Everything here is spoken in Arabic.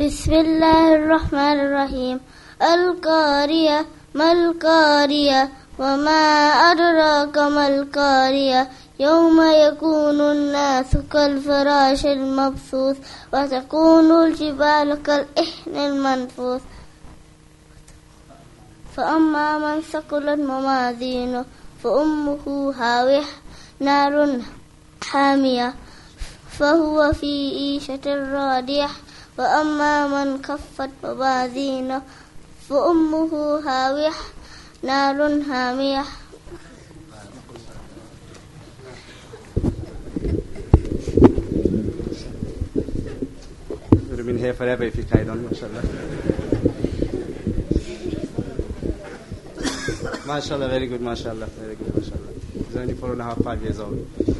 بسم الله الرحمن الرحيم القارية ما القارية وما أدراك ما القارية يوم يكون الناس كالفراش المبثوث وتكون الجبال كالإحن المنفوث فأما من ثقلت موازينه فأمه هاوية نار حامية فهو في عيشة راضية وأما من كفت مبازينه فأمه هاوية نار هامية. ما شاء الله ما شاء الله very good ما شاء الله very good. ما شاء الله زاني فور and a years old.